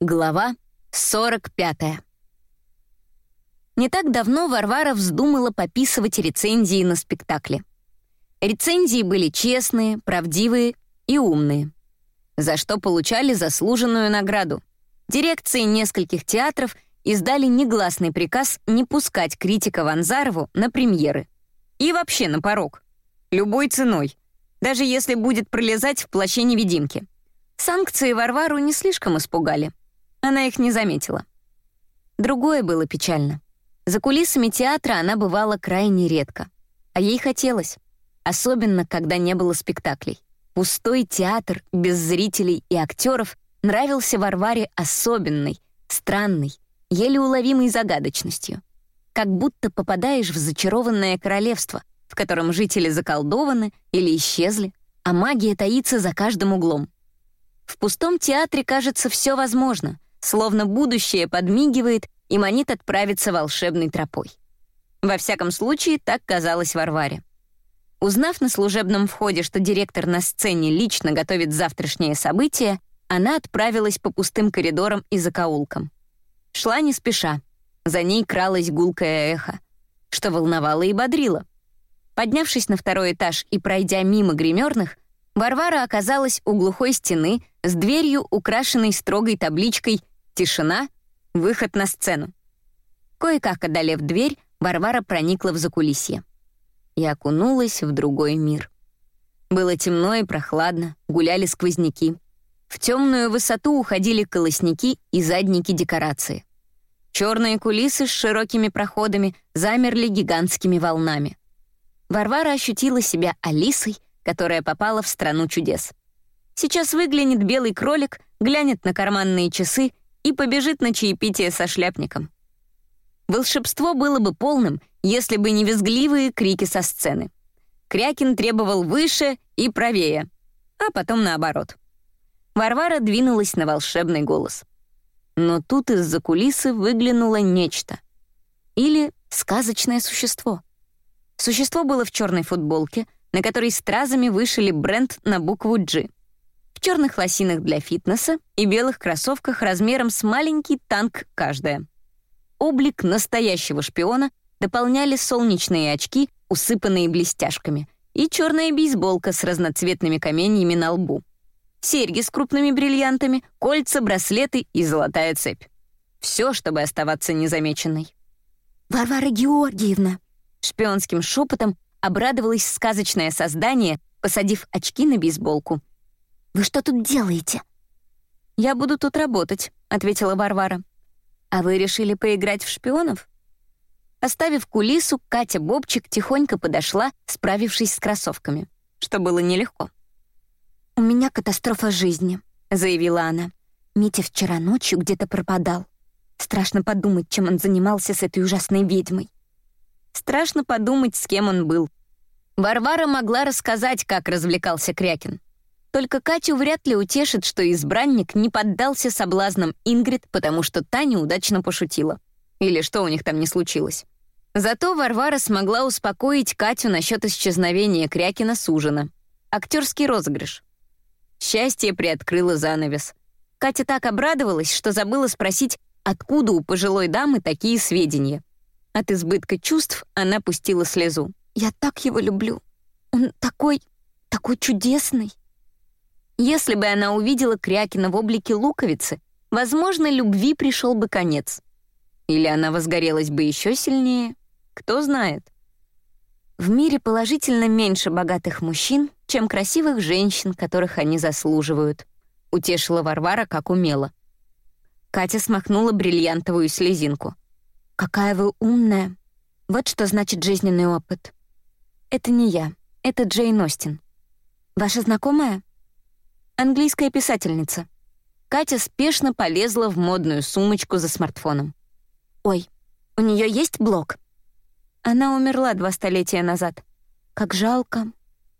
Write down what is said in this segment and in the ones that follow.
Глава 45. Не так давно Варвара вздумала пописывать рецензии на спектакле. Рецензии были честные, правдивые и умные, за что получали заслуженную награду. Дирекции нескольких театров издали негласный приказ не пускать критика Ванзарову на премьеры. И вообще на порог. Любой ценой. Даже если будет пролезать в плаще невидимки. Санкции Варвару не слишком испугали. Она их не заметила. Другое было печально. За кулисами театра она бывала крайне редко. А ей хотелось. Особенно, когда не было спектаклей. Пустой театр без зрителей и актеров нравился Варваре особенной, странной, еле уловимой загадочностью. Как будто попадаешь в зачарованное королевство, в котором жители заколдованы или исчезли, а магия таится за каждым углом. В пустом театре, кажется, все возможно — словно будущее подмигивает и манит отправиться волшебной тропой. Во всяком случае, так казалось Варваре. Узнав на служебном входе, что директор на сцене лично готовит завтрашнее событие, она отправилась по пустым коридорам и закоулкам. Шла не спеша. За ней кралось гулкое эхо, что волновало и бодрило. Поднявшись на второй этаж и пройдя мимо гримерных, Варвара оказалась у глухой стены с дверью, украшенной строгой табличкой «Тишина. Выход на сцену». Кое-как одолев дверь, Варвара проникла в закулисье и окунулась в другой мир. Было темно и прохладно, гуляли сквозняки. В темную высоту уходили колосники и задники декорации. Черные кулисы с широкими проходами замерли гигантскими волнами. Варвара ощутила себя Алисой — которая попала в страну чудес. Сейчас выглянет белый кролик, глянет на карманные часы и побежит на чаепитие со шляпником. Волшебство было бы полным, если бы не визгливые крики со сцены. Крякин требовал выше и правее, а потом наоборот. Варвара двинулась на волшебный голос. Но тут из-за кулисы выглянуло нечто. Или сказочное существо. Существо было в черной футболке — на которой стразами вышили бренд на букву «G». В черных лосинах для фитнеса и белых кроссовках размером с маленький танк каждая. Облик настоящего шпиона дополняли солнечные очки, усыпанные блестяшками, и черная бейсболка с разноцветными каменьями на лбу. Серьги с крупными бриллиантами, кольца, браслеты и золотая цепь. Все, чтобы оставаться незамеченной. «Варвара Георгиевна!» Шпионским шепотом обрадовалось сказочное создание, посадив очки на бейсболку. «Вы что тут делаете?» «Я буду тут работать», — ответила Варвара. «А вы решили поиграть в шпионов?» Оставив кулису, Катя Бобчик тихонько подошла, справившись с кроссовками, что было нелегко. «У меня катастрофа жизни», — заявила она. «Митя вчера ночью где-то пропадал. Страшно подумать, чем он занимался с этой ужасной ведьмой. Страшно подумать, с кем он был. Варвара могла рассказать, как развлекался Крякин. Только Катю вряд ли утешит, что избранник не поддался соблазнам Ингрид, потому что та неудачно пошутила. Или что у них там не случилось. Зато Варвара смогла успокоить Катю насчет исчезновения Крякина с ужина. Актерский розыгрыш. Счастье приоткрыло занавес. Катя так обрадовалась, что забыла спросить, откуда у пожилой дамы такие сведения. От избытка чувств она пустила слезу. «Я так его люблю. Он такой... такой чудесный». Если бы она увидела Крякина в облике луковицы, возможно, любви пришел бы конец. Или она возгорелась бы еще сильнее. Кто знает. В мире положительно меньше богатых мужчин, чем красивых женщин, которых они заслуживают. Утешила Варвара, как умела. Катя смахнула бриллиантовую слезинку — «Какая вы умная. Вот что значит жизненный опыт». «Это не я. Это Джейн Остин». «Ваша знакомая?» «Английская писательница». Катя спешно полезла в модную сумочку за смартфоном. «Ой, у нее есть блог?» Она умерла два столетия назад. Как жалко.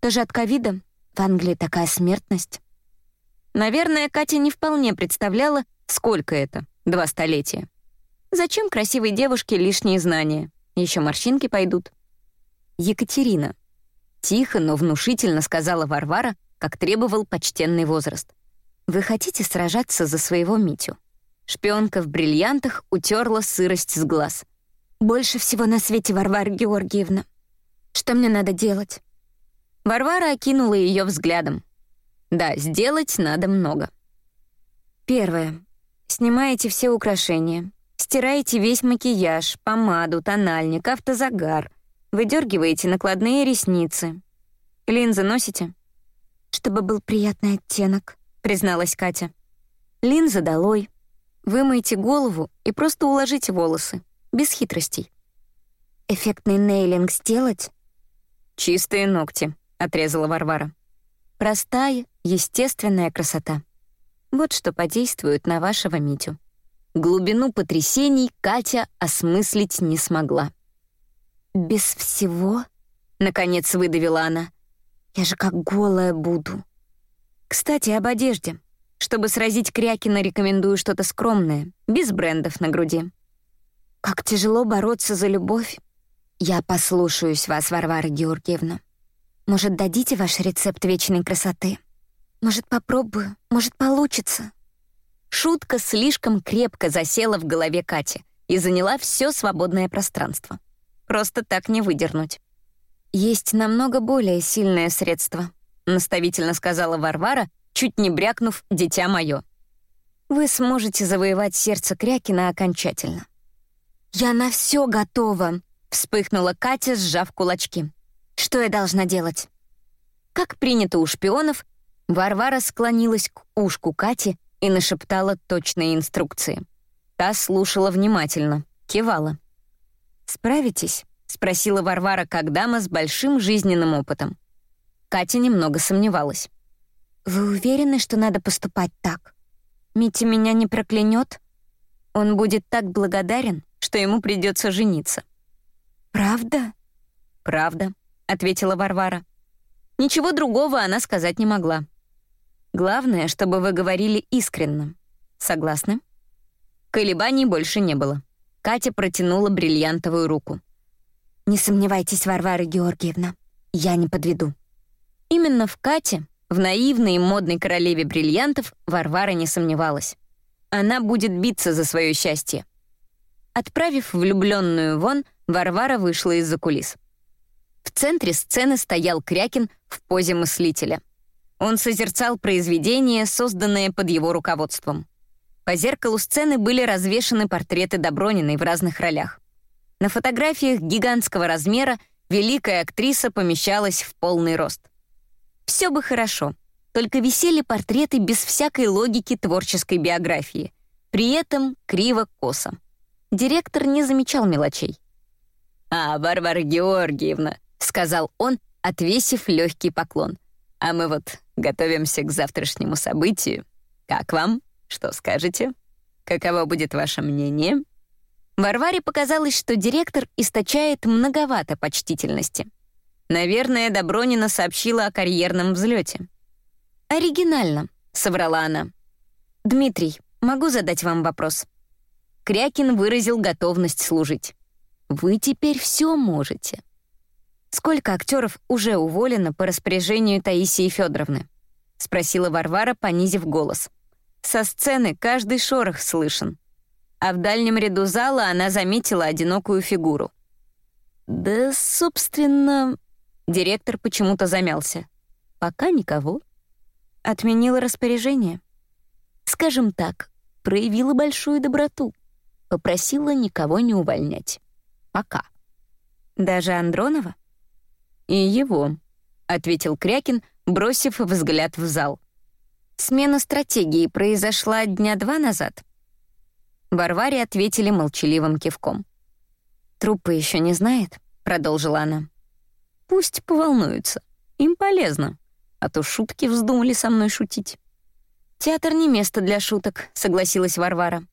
Тоже от ковида? В Англии такая смертность. Наверное, Катя не вполне представляла, сколько это — два столетия. Зачем красивой девушке лишние знания? Еще морщинки пойдут. Екатерина. Тихо, но внушительно сказала Варвара, как требовал почтенный возраст. «Вы хотите сражаться за своего Митю? Шпионка в бриллиантах утерла сырость с глаз. «Больше всего на свете, Варвара Георгиевна. Что мне надо делать?» Варвара окинула ее взглядом. «Да, сделать надо много». Первое. Снимаете все украшения. Стираете весь макияж, помаду, тональник, автозагар. Выдергиваете накладные ресницы. Линзы носите? Чтобы был приятный оттенок, призналась Катя. Линзы долой. Вымойте голову и просто уложите волосы. Без хитростей. Эффектный нейлинг сделать? «Чистые ногти», — отрезала Варвара. Простая, естественная красота. Вот что подействует на вашего Митю. Глубину потрясений Катя осмыслить не смогла. «Без всего?» — наконец выдавила она. «Я же как голая буду». «Кстати, об одежде. Чтобы сразить Крякина, рекомендую что-то скромное, без брендов на груди». «Как тяжело бороться за любовь». «Я послушаюсь вас, Варвара Георгиевна. Может, дадите ваш рецепт вечной красоты? Может, попробую, может, получится». Шутка слишком крепко засела в голове Кати и заняла все свободное пространство. Просто так не выдернуть. «Есть намного более сильное средство», — наставительно сказала Варвара, чуть не брякнув «дитя мое». «Вы сможете завоевать сердце Крякина окончательно». «Я на все готова», — вспыхнула Катя, сжав кулачки. «Что я должна делать?» Как принято у шпионов, Варвара склонилась к ушку Кати и нашептала точные инструкции. Та слушала внимательно, кивала. «Справитесь?» — спросила Варвара как дама с большим жизненным опытом. Катя немного сомневалась. «Вы уверены, что надо поступать так? Митя меня не проклянет? Он будет так благодарен, что ему придется жениться». «Правда?» «Правда», — ответила Варвара. Ничего другого она сказать не могла. Главное, чтобы вы говорили искренно. Согласны? Колебаний больше не было. Катя протянула бриллиантовую руку. «Не сомневайтесь, Варвара Георгиевна, я не подведу». Именно в Кате, в наивной и модной королеве бриллиантов, Варвара не сомневалась. Она будет биться за свое счастье. Отправив влюбленную вон, Варвара вышла из-за кулис. В центре сцены стоял Крякин в позе мыслителя — он созерцал произведение, созданное под его руководством. По зеркалу сцены были развешаны портреты Доброниной в разных ролях. На фотографиях гигантского размера великая актриса помещалась в полный рост. Все бы хорошо, только висели портреты без всякой логики творческой биографии, при этом криво-косо. Директор не замечал мелочей. «А, Варвара Георгиевна», — сказал он, отвесив легкий поклон. «А мы вот Готовимся к завтрашнему событию. Как вам? Что скажете? Каково будет ваше мнение?» Варваре показалось, что директор источает многовато почтительности. Наверное, Добронина сообщила о карьерном взлете. «Оригинально», — соврала она. «Дмитрий, могу задать вам вопрос?» Крякин выразил готовность служить. «Вы теперь все можете. Сколько актеров уже уволено по распоряжению Таисии Федоровны? спросила Варвара, понизив голос. Со сцены каждый шорох слышен. А в дальнем ряду зала она заметила одинокую фигуру. Да, собственно, директор почему-то замялся. Пока никого. Отменила распоряжение. Скажем так, проявила большую доброту. Попросила никого не увольнять. Пока. Даже Андронова? «И его», — ответил Крякин, бросив взгляд в зал. «Смена стратегии произошла дня два назад?» Варваре ответили молчаливым кивком. «Труппа еще не знает», — продолжила она. «Пусть поволнуются. Им полезно. А то шутки вздумали со мной шутить». «Театр не место для шуток», — согласилась Варвара.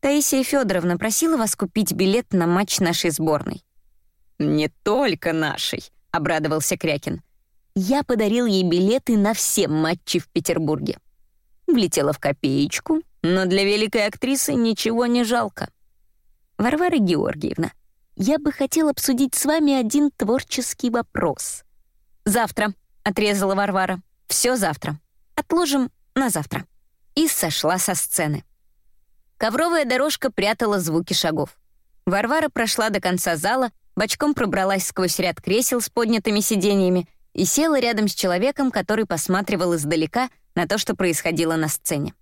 «Таисия Федоровна просила вас купить билет на матч нашей сборной». «Не только нашей», — обрадовался Крякин. «Я подарил ей билеты на все матчи в Петербурге. Влетела в копеечку, но для великой актрисы ничего не жалко. Варвара Георгиевна, я бы хотел обсудить с вами один творческий вопрос. Завтра, — отрезала Варвара. Все завтра. Отложим на завтра. И сошла со сцены. Ковровая дорожка прятала звуки шагов. Варвара прошла до конца зала, бочком пробралась сквозь ряд кресел с поднятыми сиденьями и села рядом с человеком, который посматривал издалека на то, что происходило на сцене.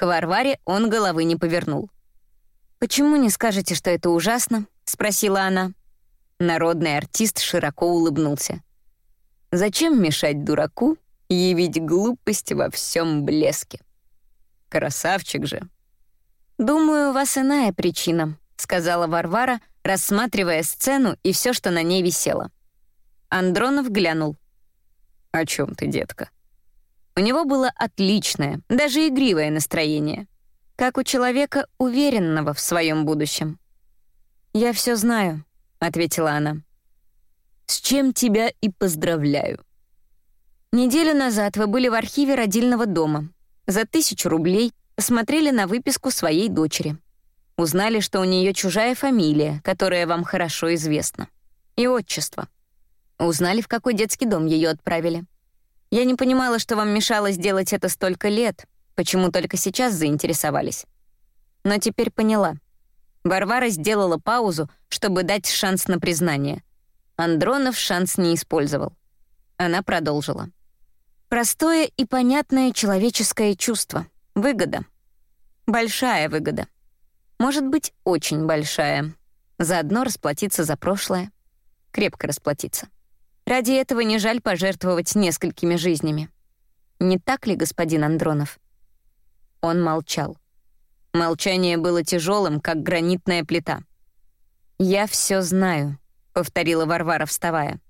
К Варваре он головы не повернул. «Почему не скажете, что это ужасно?» — спросила она. Народный артист широко улыбнулся. «Зачем мешать дураку явить глупость во всем блеске? Красавчик же!» «Думаю, у вас иная причина», — сказала Варвара, рассматривая сцену и все, что на ней висело. Андронов глянул. «О чем ты, детка?» У него было отличное, даже игривое настроение, как у человека, уверенного в своем будущем. «Я все знаю», — ответила она. «С чем тебя и поздравляю». Неделю назад вы были в архиве родильного дома. За тысячу рублей посмотрели на выписку своей дочери. Узнали, что у нее чужая фамилия, которая вам хорошо известна. И отчество. Узнали, в какой детский дом ее отправили. Я не понимала, что вам мешало сделать это столько лет, почему только сейчас заинтересовались. Но теперь поняла. Варвара сделала паузу, чтобы дать шанс на признание. Андронов шанс не использовал. Она продолжила. Простое и понятное человеческое чувство. Выгода. Большая выгода. Может быть, очень большая. Заодно расплатиться за прошлое. Крепко расплатиться. Ради этого не жаль пожертвовать несколькими жизнями. Не так ли, господин Андронов? Он молчал. Молчание было тяжелым, как гранитная плита. «Я все знаю», — повторила Варвара, вставая.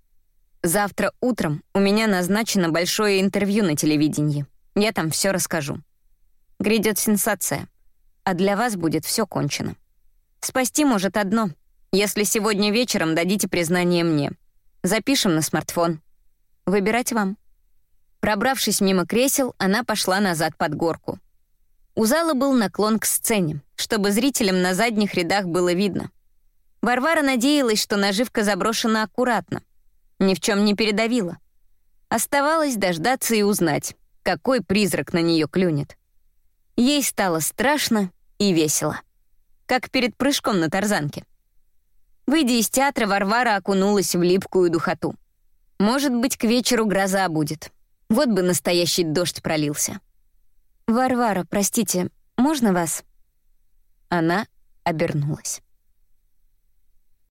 «Завтра утром у меня назначено большое интервью на телевидении. Я там все расскажу. Грядет сенсация, а для вас будет все кончено. Спасти может одно, если сегодня вечером дадите признание мне. Запишем на смартфон. Выбирать вам». Пробравшись мимо кресел, она пошла назад под горку. У зала был наклон к сцене, чтобы зрителям на задних рядах было видно. Варвара надеялась, что наживка заброшена аккуратно, ни в чем не передавила. Оставалось дождаться и узнать, какой призрак на нее клюнет. Ей стало страшно и весело, как перед прыжком на тарзанке. Выйдя из театра, Варвара окунулась в липкую духоту. Может быть, к вечеру гроза будет. Вот бы настоящий дождь пролился. «Варвара, простите, можно вас?» Она обернулась.